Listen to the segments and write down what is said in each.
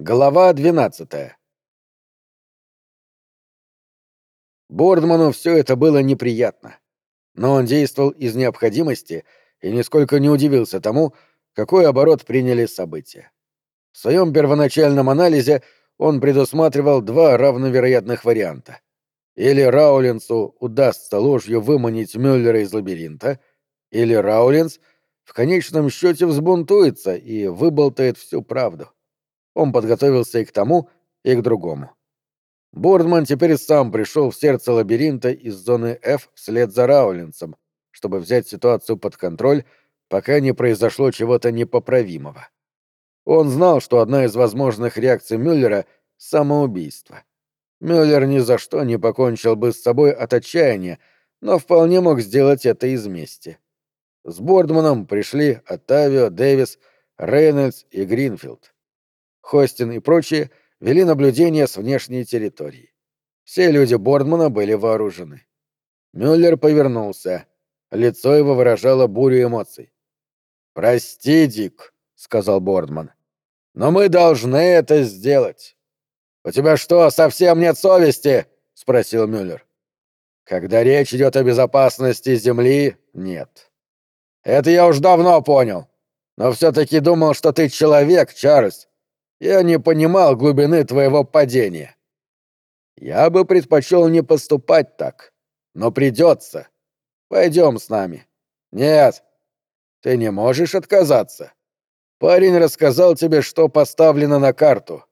Глава 12 Бордману все это было неприятно. Но он действовал из необходимости и нисколько не удивился тому, какой оборот приняли события. В своем первоначальном анализе он предусматривал два равновероятных варианта. Или Раулинсу удастся ложью выманить Мюллера из лабиринта, или Раулинс в конечном счете взбунтуется и выболтает всю правду. Он подготовился и к тому, и к другому. Бордман теперь сам пришел в сердце лабиринта из зоны F вслед за Раулинсом, чтобы взять ситуацию под контроль, пока не произошло чего-то непоправимого. Он знал, что одна из возможных реакций Мюллера — самоубийство. Мюллер ни за что не покончил бы с собой от отчаяния, но вполне мог сделать это из мести. С Бордманом пришли Оттавио, Дэвис, Рейнольдс и Гринфилд. Хостин и прочие вели наблюдение с внешней территории. Все люди Бордмана были вооружены. Мюллер повернулся. Лицо его выражало бурю эмоций. «Прости, Дик», — сказал Бордман. «Но мы должны это сделать». «У тебя что, совсем нет совести?» — спросил Мюллер. «Когда речь идет о безопасности Земли, нет». «Это я уж давно понял. Но все-таки думал, что ты человек, Чарльз, я не понимал глубины твоего падения. Я бы предпочел не поступать так, но придется. Пойдем с нами. Нет, ты не можешь отказаться. Парень рассказал тебе, что поставлено на карту.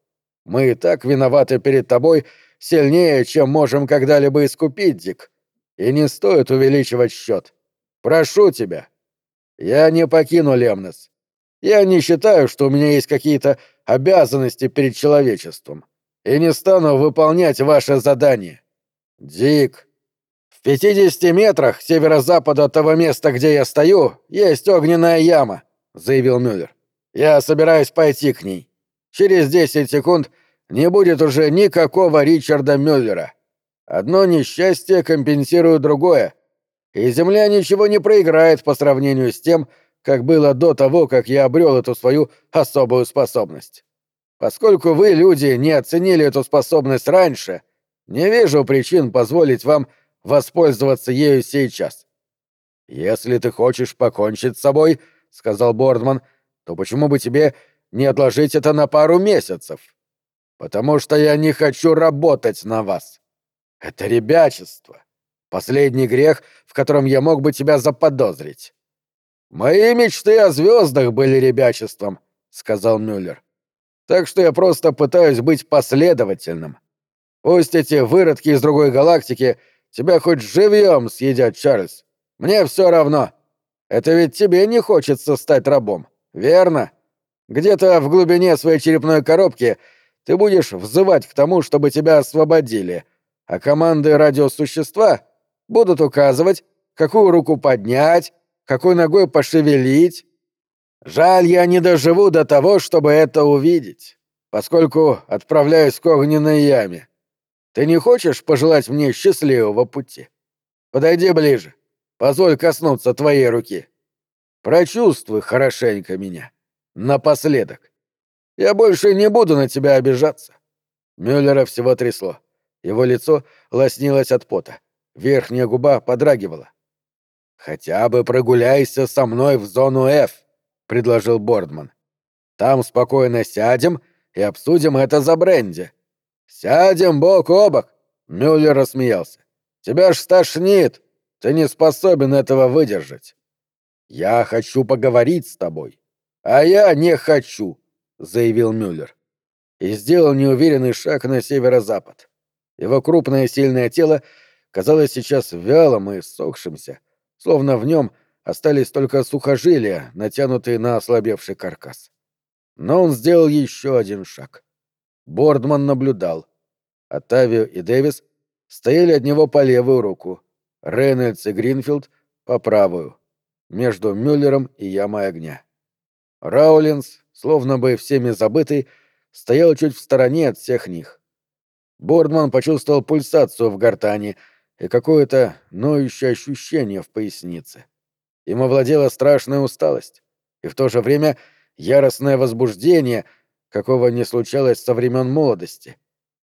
Мы и так виноваты перед тобой сильнее, чем можем когда-либо искупить, Дик. И не стоит увеличивать счет. Прошу тебя. Я не покину Лемнес. Я не считаю, что у меня есть какие-то обязанности перед человечеством и не стану выполнять ваше задание. Дик, в 50 метрах северо-запада от того места, где я стою, есть огненная яма, заявил Мюллер. Я собираюсь пойти к ней. Через 10 секунд не будет уже никакого Ричарда Мюллера. Одно несчастье компенсирует другое, и Земля ничего не проиграет по сравнению с тем, как было до того, как я обрел эту свою особую способность. Поскольку вы, люди, не оценили эту способность раньше, не вижу причин позволить вам воспользоваться ею сейчас. Если ты хочешь покончить с собой, сказал Бордман, то почему бы тебе не отложить это на пару месяцев? Потому что я не хочу работать на вас. Это ребячество. Последний грех, в котором я мог бы тебя заподозрить. «Мои мечты о звездах были ребячеством», — сказал Мюллер. «Так что я просто пытаюсь быть последовательным. Пусть эти выродки из другой галактики тебя хоть живьем съедят, Чарльз. Мне все равно. Это ведь тебе не хочется стать рабом, верно? Где-то в глубине своей черепной коробки ты будешь взывать к тому, чтобы тебя освободили, а команды радиосущества будут указывать, какую руку поднять, какой ногой пошевелить. Жаль, я не доживу до того, чтобы это увидеть, поскольку отправляюсь к огненной яме. Ты не хочешь пожелать мне счастливого пути? Подойди ближе. Позволь коснуться твоей руки. Прочувствуй хорошенько меня. Напоследок. Я больше не буду на тебя обижаться. Мюллера всего трясло. Его лицо лоснилось от пота. Верхняя губа подрагивала. «Хотя бы прогуляйся со мной в зону F», — предложил Бордман. «Там спокойно сядем и обсудим это за бренди». «Сядем бок о бок», — Мюллер рассмеялся. «Тебя ж стошнит. Ты не способен этого выдержать». «Я хочу поговорить с тобой». «А я не хочу», — заявил Мюллер. И сделал неуверенный шаг на северо-запад. Его крупное сильное тело казалось сейчас вялым и сохшимся, словно в нем остались только сухожилия, натянутые на ослабевший каркас. Но он сделал еще один шаг. Бордман наблюдал. Оттавио и Дэвис стояли от него по левую руку, Рейнольдс и Гринфилд — по правую, между Мюллером и ямой огня. Раулинс, словно бы всеми забытый, стоял чуть в стороне от всех них. Бордман почувствовал пульсацию в гортани — и какое-то ноющее ощущение в пояснице. Им овладела страшная усталость, и в то же время яростное возбуждение, какого не случалось со времен молодости.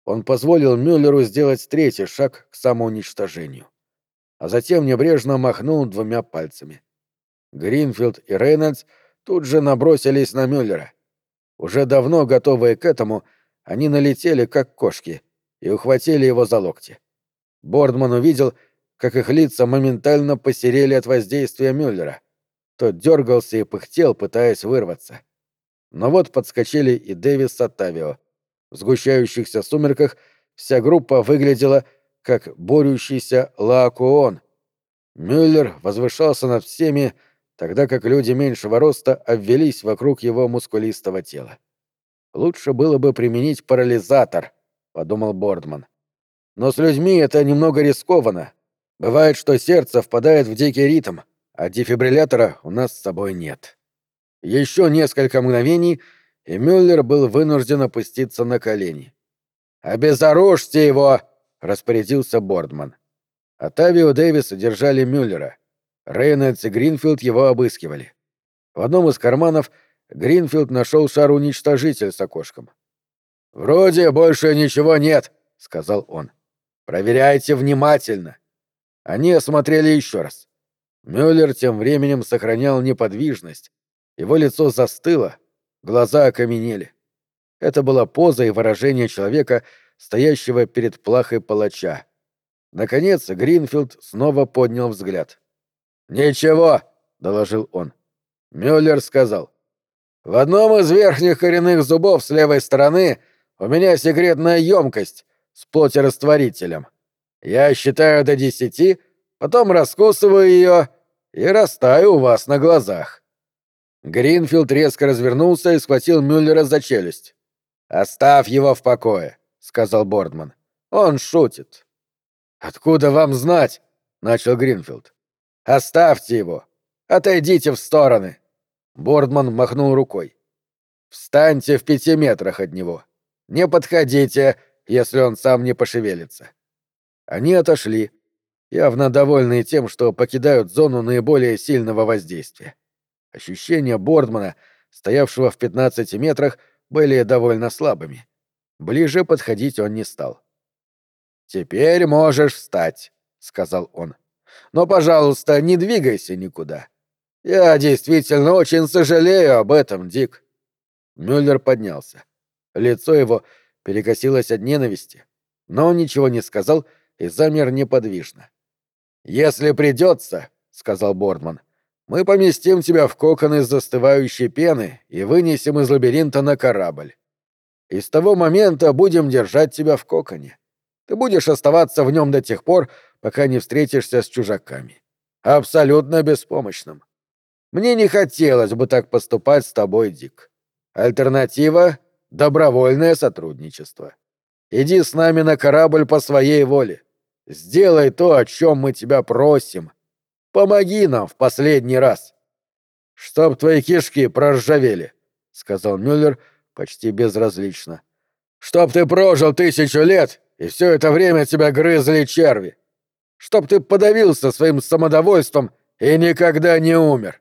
Он позволил Мюллеру сделать третий шаг к самоуничтожению. А затем небрежно махнул двумя пальцами. Гринфилд и Рейнольдс тут же набросились на Мюллера. Уже давно готовые к этому, они налетели, как кошки, и ухватили его за локти. Бордман увидел, как их лица моментально посерели от воздействия Мюллера. Тот дергался и пыхтел, пытаясь вырваться. Но вот подскочили и Дэвис с Оттавио. В сгущающихся сумерках вся группа выглядела как борющийся Лаокуон. Мюллер возвышался над всеми, тогда как люди меньшего роста обвелись вокруг его мускулистого тела. «Лучше было бы применить парализатор», — подумал Бордман. «Но с людьми это немного рискованно. Бывает, что сердце впадает в дикий ритм, а дефибриллятора у нас с собой нет». Еще несколько мгновений, и Мюллер был вынужден опуститься на колени. «Обезоружьте его!» — распорядился Бордман. Отавио Дэвиса держали Мюллера. Рейнольдс и Гринфилд его обыскивали. В одном из карманов Гринфилд нашел шар-уничтожитель с окошком. «Вроде больше ничего нет», — сказал он. «Проверяйте внимательно». Они осмотрели еще раз. Мюллер тем временем сохранял неподвижность. Его лицо застыло, глаза окаменели. Это была поза и выражение человека, стоящего перед плахой палача. Наконец Гринфилд снова поднял взгляд. «Ничего», — доложил он. Мюллер сказал. «В одном из верхних коренных зубов с левой стороны у меня секретная емкость с плотирастворителем. Я считаю до десяти, потом раскусываю ее и растаю у вас на глазах». Гринфилд резко развернулся и схватил Мюллера за челюсть. «Оставь его в покое», — сказал Бордман. «Он шутит». «Откуда вам знать?» — начал Гринфилд. Оставьте его! Отойдите в стороны!» Бордман махнул рукой. «Встаньте в пяти метрах от него. Не подходите, если он сам не пошевелится». Они отошли, явно довольные тем, что покидают зону наиболее сильного воздействия. Ощущения Бордмана, стоявшего в 15 метрах, были довольно слабыми. Ближе подходить он не стал. «Теперь можешь встать», — сказал он. Но, пожалуйста, не двигайся никуда. Я действительно очень сожалею об этом, Дик. Мюллер поднялся. Лицо его перекосилось от ненависти, но он ничего не сказал и замер неподвижно. «Если придется, — сказал Бордман, — мы поместим тебя в кокон из застывающей пены и вынесем из лабиринта на корабль. И с того момента будем держать тебя в коконе. Ты будешь оставаться в нем до тех пор, пока не встретишься с чужаками. Абсолютно беспомощным. Мне не хотелось бы так поступать с тобой, Дик. Альтернатива — добровольное сотрудничество. Иди с нами на корабль по своей воле. Сделай то, о чем мы тебя просим. Помоги нам в последний раз. Чтоб твои кишки проржавели, — сказал Мюллер почти безразлично. Чтоб ты прожил тысячу лет, и все это время тебя грызли черви чтоб ты подавился своим самодовольством и никогда не умер.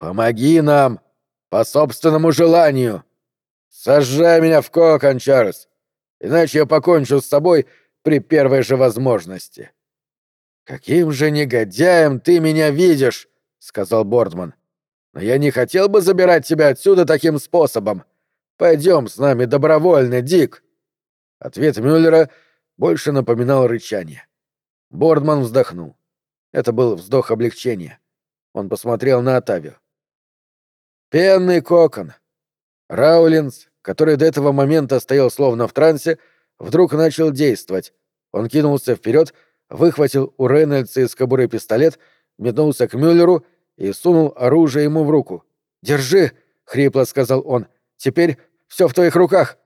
Помоги нам по собственному желанию. Сожжай меня в кокон, Чарльз, иначе я покончу с собой при первой же возможности. Каким же негодяем ты меня видишь, сказал Бордман. Но я не хотел бы забирать тебя отсюда таким способом. Пойдем с нами добровольно, Дик. Ответ Мюллера больше напоминал рычание. Бордман вздохнул. Это был вздох облегчения. Он посмотрел на Атавио. «Пенный кокон!» Раулинс, который до этого момента стоял словно в трансе, вдруг начал действовать. Он кинулся вперед, выхватил у Рейнольдса из кобуры пистолет, метнулся к Мюллеру и сунул оружие ему в руку. «Держи!» — хрипло сказал он. «Теперь все в твоих руках!»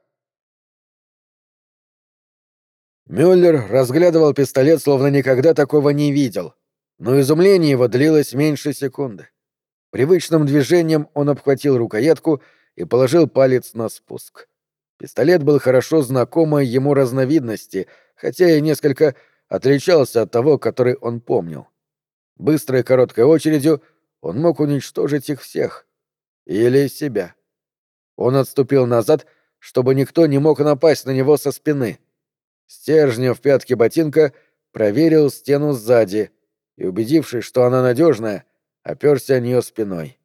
Мюллер разглядывал пистолет, словно никогда такого не видел, но изумление его длилось меньше секунды. Привычным движением он обхватил рукоятку и положил палец на спуск. Пистолет был хорошо знакомой ему разновидности, хотя и несколько отличался от того, который он помнил. Быстрой короткой очередью он мог уничтожить их всех. Или себя. Он отступил назад, чтобы никто не мог напасть на него со спины. Стержнем в пятке ботинка проверил стену сзади и, убедившись, что она надежная, оперся о нее спиной.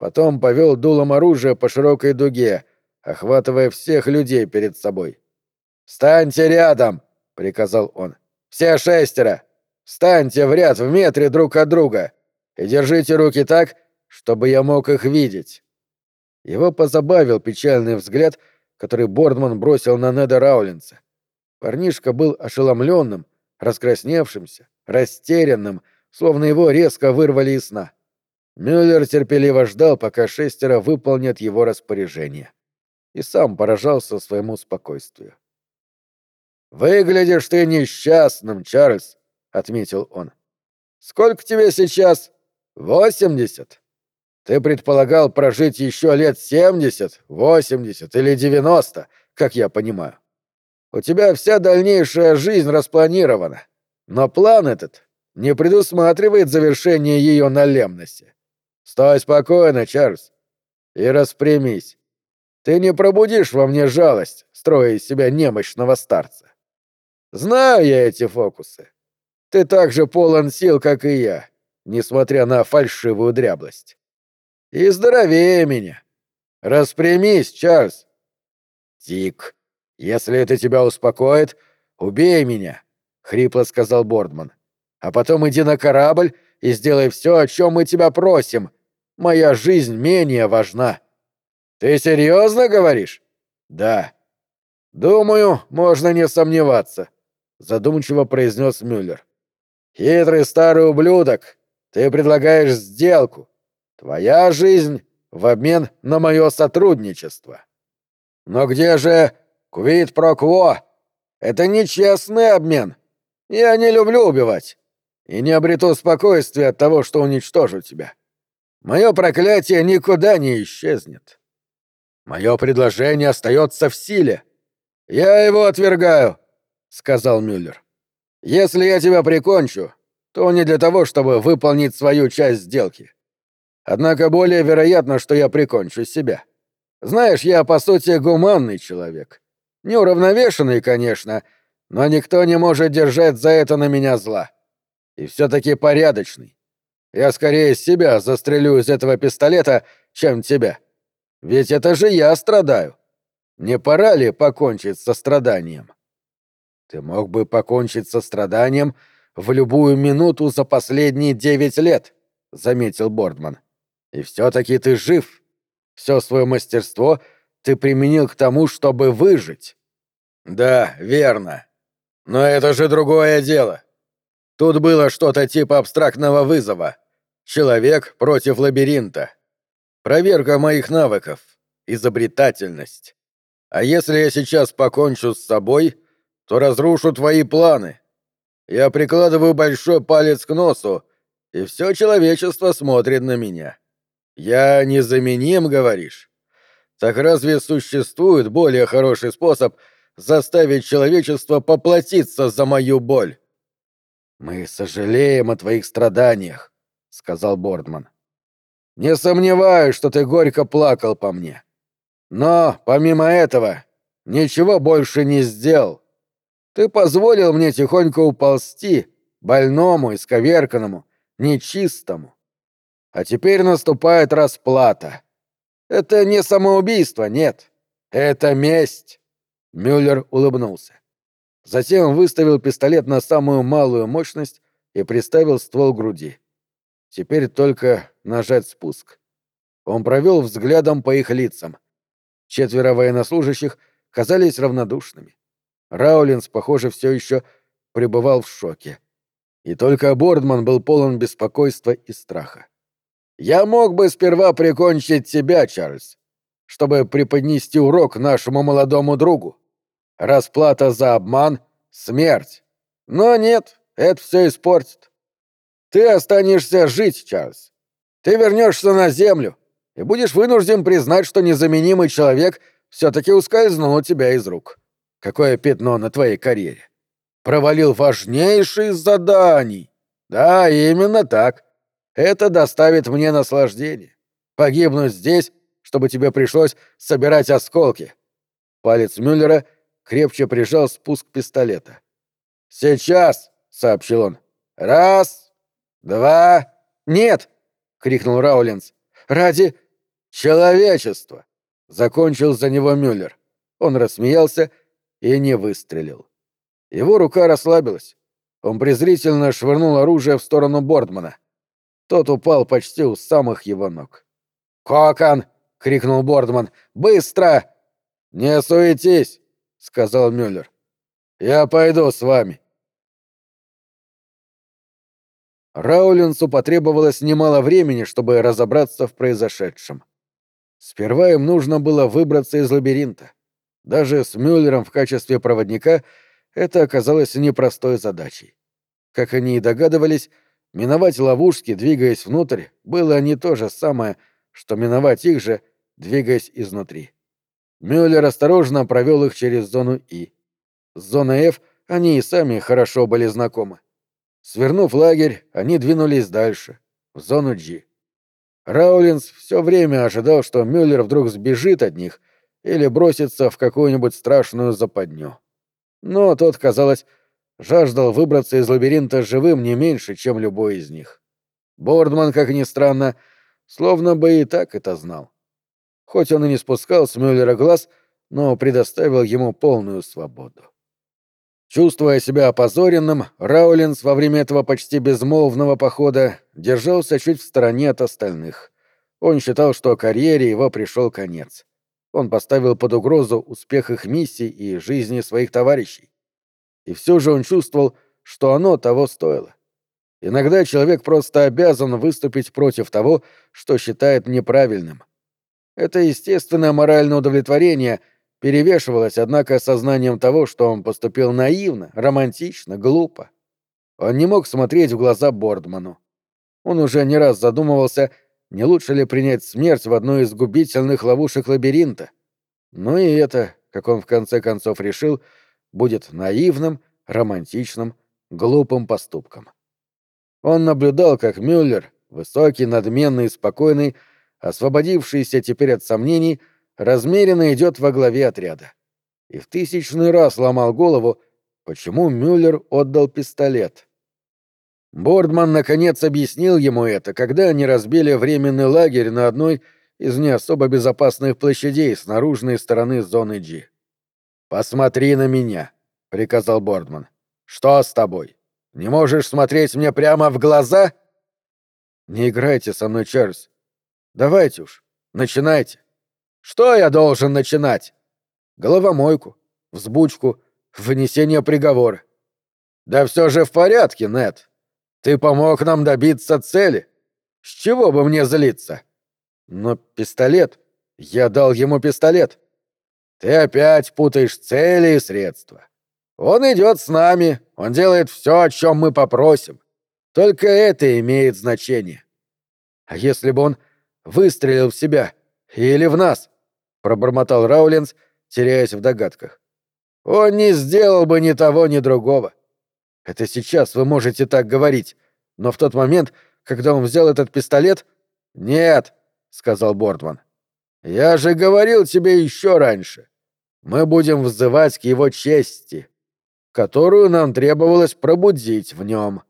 Потом повел дулом оружия по широкой дуге, охватывая всех людей перед собой. «Встаньте рядом!» — приказал он. «Все шестеро! Встаньте в ряд в метре друг от друга и держите руки так, чтобы я мог их видеть». Его позабавил печальный взгляд, который Бордман бросил на Неда Раулинса. Парнишка был ошеломленным, раскрасневшимся, растерянным, словно его резко вырвали из сна. Мюллер терпеливо ждал, пока шестеро выполнят его распоряжение. И сам поражался своему спокойствию. «Выглядишь ты несчастным, Чарльз», — отметил он. «Сколько тебе сейчас? Восемьдесят? Ты предполагал прожить еще лет семьдесят, восемьдесят или девяносто, как я понимаю. У тебя вся дальнейшая жизнь распланирована, но план этот не предусматривает завершение ее налемности. Стой спокойно, Чарльз, и распрямись. Ты не пробудишь во мне жалость, строя из себя немощного старца. Знаю я эти фокусы. Ты так же полон сил, как и я, несмотря на фальшивую дряблость. И здоровее меня. Распрямись, Чарльз. Тик, если это тебя успокоит, убей меня, — хрипло сказал Бордман. А потом иди на корабль и сделай все, о чем мы тебя просим, Моя жизнь менее важна. Ты серьезно говоришь? Да. Думаю, можно не сомневаться, задумчиво произнес Мюллер. Хитрый старый ублюдок, ты предлагаешь сделку. Твоя жизнь в обмен на мое сотрудничество. Но где же квит про? Это нечестный обмен. Я не люблю убивать. И не обрету спокойствия от того, что уничтожу тебя. Мое проклятие никуда не исчезнет. Мое предложение остается в силе. Я его отвергаю, сказал Мюллер. Если я тебя прикончу, то не для того, чтобы выполнить свою часть сделки. Однако более вероятно, что я прикончу себя. Знаешь, я по сути гуманный человек. Неуравновешенный, конечно, но никто не может держать за это на меня зла. И все-таки порядочный. Я скорее себя застрелю из этого пистолета, чем тебя. Ведь это же я страдаю. Не пора ли покончить со страданием? Ты мог бы покончить со страданием в любую минуту за последние девять лет, заметил Бордман. И все-таки ты жив. Все свое мастерство ты применил к тому, чтобы выжить. Да, верно. Но это же другое дело. Тут было что-то типа абстрактного вызова. Человек против лабиринта. Проверка моих навыков. Изобретательность. А если я сейчас покончу с собой, то разрушу твои планы. Я прикладываю большой палец к носу, и все человечество смотрит на меня. Я незаменим, говоришь? Так разве существует более хороший способ заставить человечество поплатиться за мою боль? «Мы сожалеем о твоих страданиях», — сказал Бордман. «Не сомневаюсь, что ты горько плакал по мне. Но, помимо этого, ничего больше не сделал. Ты позволил мне тихонько уползти, больному, исковерканному, нечистому. А теперь наступает расплата. Это не самоубийство, нет. Это месть». Мюллер улыбнулся. Затем выставил пистолет на самую малую мощность и приставил ствол к груди. Теперь только нажать спуск. Он провел взглядом по их лицам. Четверо военнослужащих казались равнодушными. Раулинс, похоже, все еще пребывал в шоке. И только Бордман был полон беспокойства и страха. «Я мог бы сперва прикончить тебя, Чарльз, чтобы преподнести урок нашему молодому другу. Расплата за обман — смерть. Но нет, это все испортит. Ты останешься жить, Чарльз. Ты вернешься на землю и будешь вынужден признать, что незаменимый человек все-таки ускользнул у тебя из рук. Какое пятно на твоей карьере. Провалил важнейший из заданий. Да, именно так. Это доставит мне наслаждение. Погибнуть здесь, чтобы тебе пришлось собирать осколки. Палец Мюллера крепче прижал спуск пистолета. «Сейчас!» — сообщил он. «Раз, два...» «Нет!» — крикнул Раулинс. «Ради человечества!» — закончил за него Мюллер. Он рассмеялся и не выстрелил. Его рука расслабилась. Он презрительно швырнул оружие в сторону Бордмана. Тот упал почти у самых его ног. «Кокон!» — крикнул Бордман. «Быстро!» «Не суетись!» — сказал Мюллер. «Я пойду с вами». Раулинсу потребовалось немало времени, чтобы разобраться в произошедшем. Сперва им нужно было выбраться из лабиринта. Даже с Мюллером в качестве проводника это оказалось непростой задачей. Как они и догадывались, миновать ловушки, двигаясь внутрь, было не то же самое, что миновать их же, двигаясь изнутри. Мюллер осторожно провел их через зону И. С зоной F они и сами хорошо были знакомы. Свернув лагерь, они двинулись дальше, в зону G. Раулинс все время ожидал, что Мюллер вдруг сбежит от них или бросится в какую-нибудь страшную западню. Но тот, казалось, жаждал выбраться из лабиринта живым не меньше, чем любой из них. Бордман, как ни странно, словно бы и так это знал. Хоть он и не спускал с Мюллера глаз, но предоставил ему полную свободу. Чувствуя себя опозоренным, Раулинс во время этого почти безмолвного похода держался чуть в стороне от остальных. Он считал, что карьере его пришел конец. Он поставил под угрозу успех их миссий и жизни своих товарищей. И все же он чувствовал, что оно того стоило. Иногда человек просто обязан выступить против того, что считает неправильным. Это естественное моральное удовлетворение перевешивалось, однако, сознанием того, что он поступил наивно, романтично, глупо. Он не мог смотреть в глаза Бордману. Он уже не раз задумывался, не лучше ли принять смерть в одной из губительных ловушек лабиринта. Но и это, как он в конце концов решил, будет наивным, романтичным, глупым поступком. Он наблюдал, как Мюллер, высокий, надменный спокойный, освободившийся теперь от сомнений, размеренно идет во главе отряда. И в тысячный раз ломал голову, почему Мюллер отдал пистолет. Бордман наконец объяснил ему это, когда они разбили временный лагерь на одной из не особо безопасных площадей с наружной стороны зоны G. «Посмотри на меня», — приказал Бордман. «Что с тобой? Не можешь смотреть мне прямо в глаза?» «Не играйте со мной, Чарльз. Давайте уж, начинайте». «Что я должен начинать?» «Головомойку, взбучку, вынесение приговора». «Да все же в порядке, Нед. Ты помог нам добиться цели. С чего бы мне злиться?» «Но пистолет... Я дал ему пистолет». Ты опять путаешь цели и средства. Он идет с нами, он делает все, о чем мы попросим. Только это имеет значение. А если бы он выстрелил в себя или в нас? пробормотал Раулинс, теряясь в догадках. Он не сделал бы ни того, ни другого. Это сейчас вы можете так говорить, но в тот момент, когда он взял этот пистолет... Нет, сказал Бортман. Я же говорил тебе еще раньше мы будем взывать к его чести, которую нам требовалось пробудить в нем.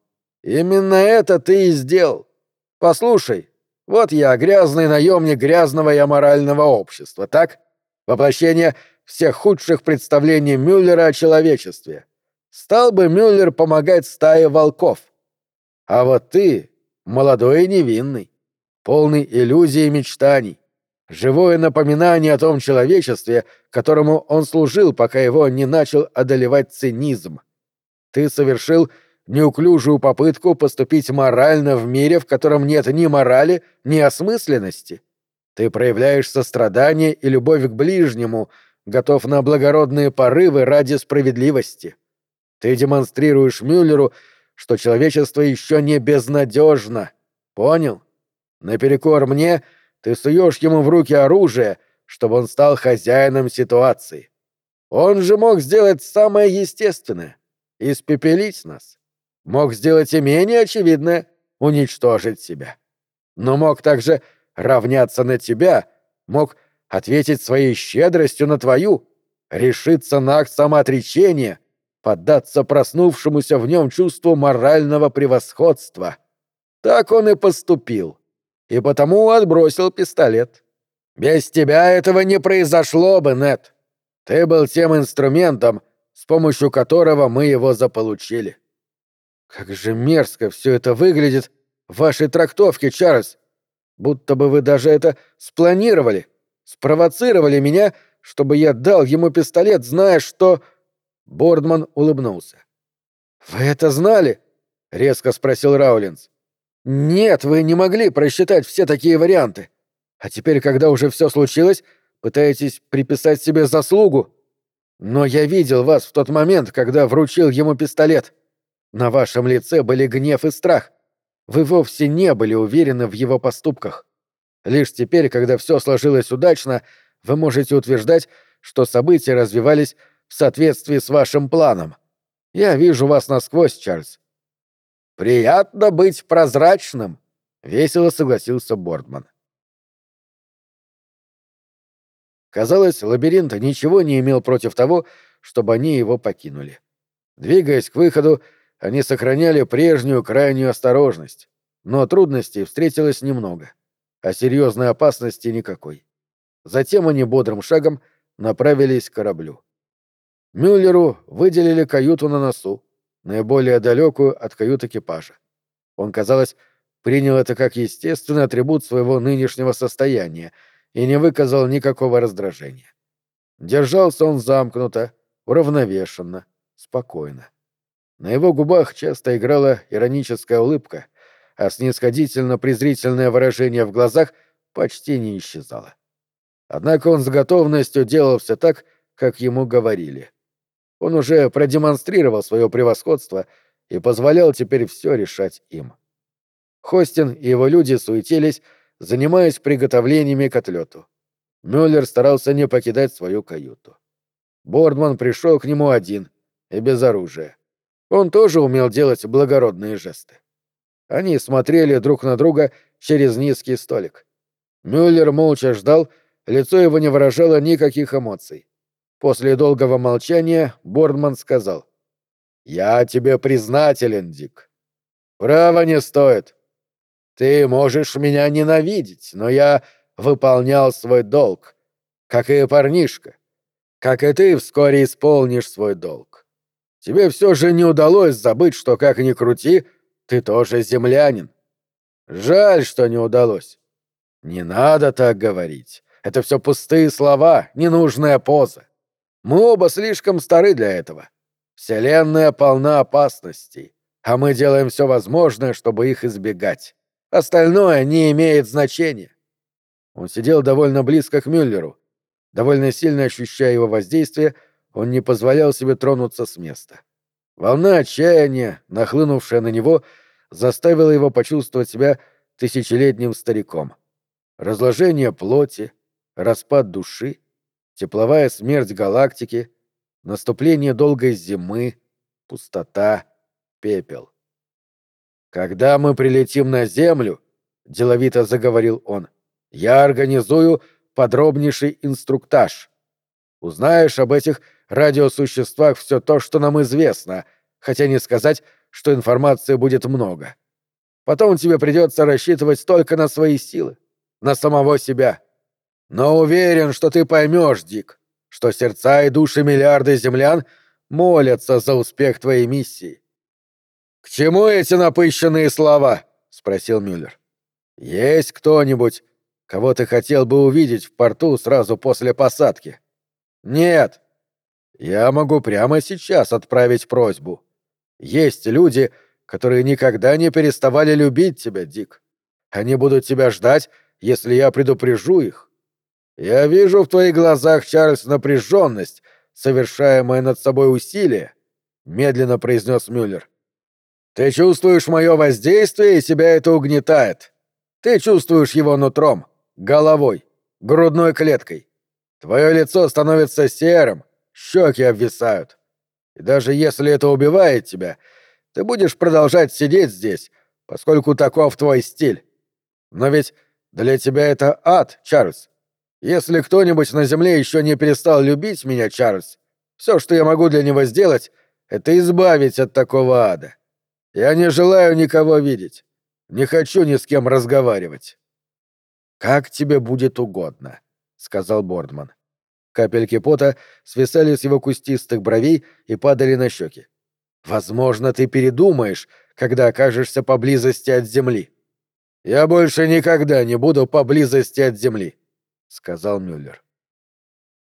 Именно это ты и сделал. Послушай, вот я, грязный наемник грязного и аморального общества, так? Воплощение всех худших представлений Мюллера о человечестве. Стал бы Мюллер помогать стае волков. А вот ты, молодой и невинный, полный иллюзий и мечтаний, живое напоминание о том человечестве, которому он служил, пока его не начал одолевать цинизм. Ты совершил неуклюжую попытку поступить морально в мире, в котором нет ни морали, ни осмысленности. Ты проявляешь сострадание и любовь к ближнему, готов на благородные порывы ради справедливости. Ты демонстрируешь Мюллеру, что человечество еще не безнадежно. Понял? Наперекор мне — ты суешь ему в руки оружие, чтобы он стал хозяином ситуации. Он же мог сделать самое естественное — испепелить нас. Мог сделать и менее очевидное — уничтожить себя. Но мог также равняться на тебя, мог ответить своей щедростью на твою, решиться на акт самоотречения, поддаться проснувшемуся в нем чувству морального превосходства. Так он и поступил. И потому отбросил пистолет. Без тебя этого не произошло бы, Нет. Ты был тем инструментом, с помощью которого мы его заполучили. Как же мерзко все это выглядит в вашей трактовке, Чарльз. Будто бы вы даже это спланировали, спровоцировали меня, чтобы я дал ему пистолет, зная, что... Бордман улыбнулся. «Вы это знали?» — резко спросил Раулинс. «Нет, вы не могли просчитать все такие варианты. А теперь, когда уже все случилось, пытаетесь приписать себе заслугу. Но я видел вас в тот момент, когда вручил ему пистолет. На вашем лице были гнев и страх. Вы вовсе не были уверены в его поступках. Лишь теперь, когда все сложилось удачно, вы можете утверждать, что события развивались в соответствии с вашим планом. Я вижу вас насквозь, Чарльз. Приятно быть прозрачным, весело согласился Бордман. Казалось, лабиринт ничего не имел против того, чтобы они его покинули. Двигаясь к выходу, они сохраняли прежнюю крайнюю осторожность, но трудностей встретилось немного, а серьезной опасности никакой. Затем они бодрым шагом направились к кораблю. Мюллеру выделили каюту на носу, наиболее далекую от кают экипажа. Он, казалось, принял это как естественный атрибут своего нынешнего состояния — и не выказал никакого раздражения. Держался он замкнуто, уравновешенно, спокойно. На его губах часто играла ироническая улыбка, а снисходительно-презрительное выражение в глазах почти не исчезало. Однако он с готовностью делал все так, как ему говорили. Он уже продемонстрировал свое превосходство и позволял теперь все решать им. Хостин и его люди суетились, занимаясь приготовлениями к отлету. Мюллер старался не покидать свою каюту. Бордман пришел к нему один и без оружия. Он тоже умел делать благородные жесты. Они смотрели друг на друга через низкий столик. Мюллер молча ждал, лицо его не выражало никаких эмоций. После долгого молчания Бордман сказал. «Я тебе признателен, Дик. Право не стоит. Ты можешь меня ненавидеть, но я выполнял свой долг, как и парнишка. Как и ты вскоре исполнишь свой долг. Тебе все же не удалось забыть, что, как ни крути, ты тоже землянин. Жаль, что не удалось. Не надо так говорить. Это все пустые слова, ненужная поза. Мы оба слишком стары для этого. Вселенная полна опасностей, а мы делаем все возможное, чтобы их избегать. Остальное не имеет значения. Он сидел довольно близко к Мюллеру. Довольно сильно ощущая его воздействие, он не позволял себе тронуться с места. Волна отчаяния, нахлынувшая на него, заставила его почувствовать себя тысячелетним стариком. Разложение плоти, распад души, тепловая смерть галактики, наступление долгой зимы, пустота, пепел. «Когда мы прилетим на Землю», — деловито заговорил он, — «я организую подробнейший инструктаж. Узнаешь об этих радиосуществах все то, что нам известно, хотя не сказать, что информации будет много. Потом тебе придется рассчитывать только на свои силы, на самого себя. Но уверен, что ты поймешь, Дик, что сердца и души миллиарды землян молятся за успех твоей миссии. «К чему эти напыщенные слова?» — спросил Мюллер. «Есть кто-нибудь, кого ты хотел бы увидеть в порту сразу после посадки?» «Нет. Я могу прямо сейчас отправить просьбу. Есть люди, которые никогда не переставали любить тебя, Дик. Они будут тебя ждать, если я предупрежу их. Я вижу в твоих глазах, Чарльз, напряженность, совершаемое над собой усилие», — медленно произнес Мюллер. Ты чувствуешь мое воздействие, и тебя это угнетает. Ты чувствуешь его нутром, головой, грудной клеткой. Твое лицо становится серым, щеки обвисают. И даже если это убивает тебя, ты будешь продолжать сидеть здесь, поскольку таков твой стиль. Но ведь для тебя это ад, Чарльз. Если кто-нибудь на Земле еще не перестал любить меня, Чарльз, все, что я могу для него сделать, это избавить от такого ада. Я не желаю никого видеть. Не хочу ни с кем разговаривать. Как тебе будет угодно, сказал Бордман. Капельки пота свисали с его кустистых бровей и падали на щеки. Возможно, ты передумаешь, когда окажешься поблизости от земли. Я больше никогда не буду поблизости от земли, сказал Мюллер.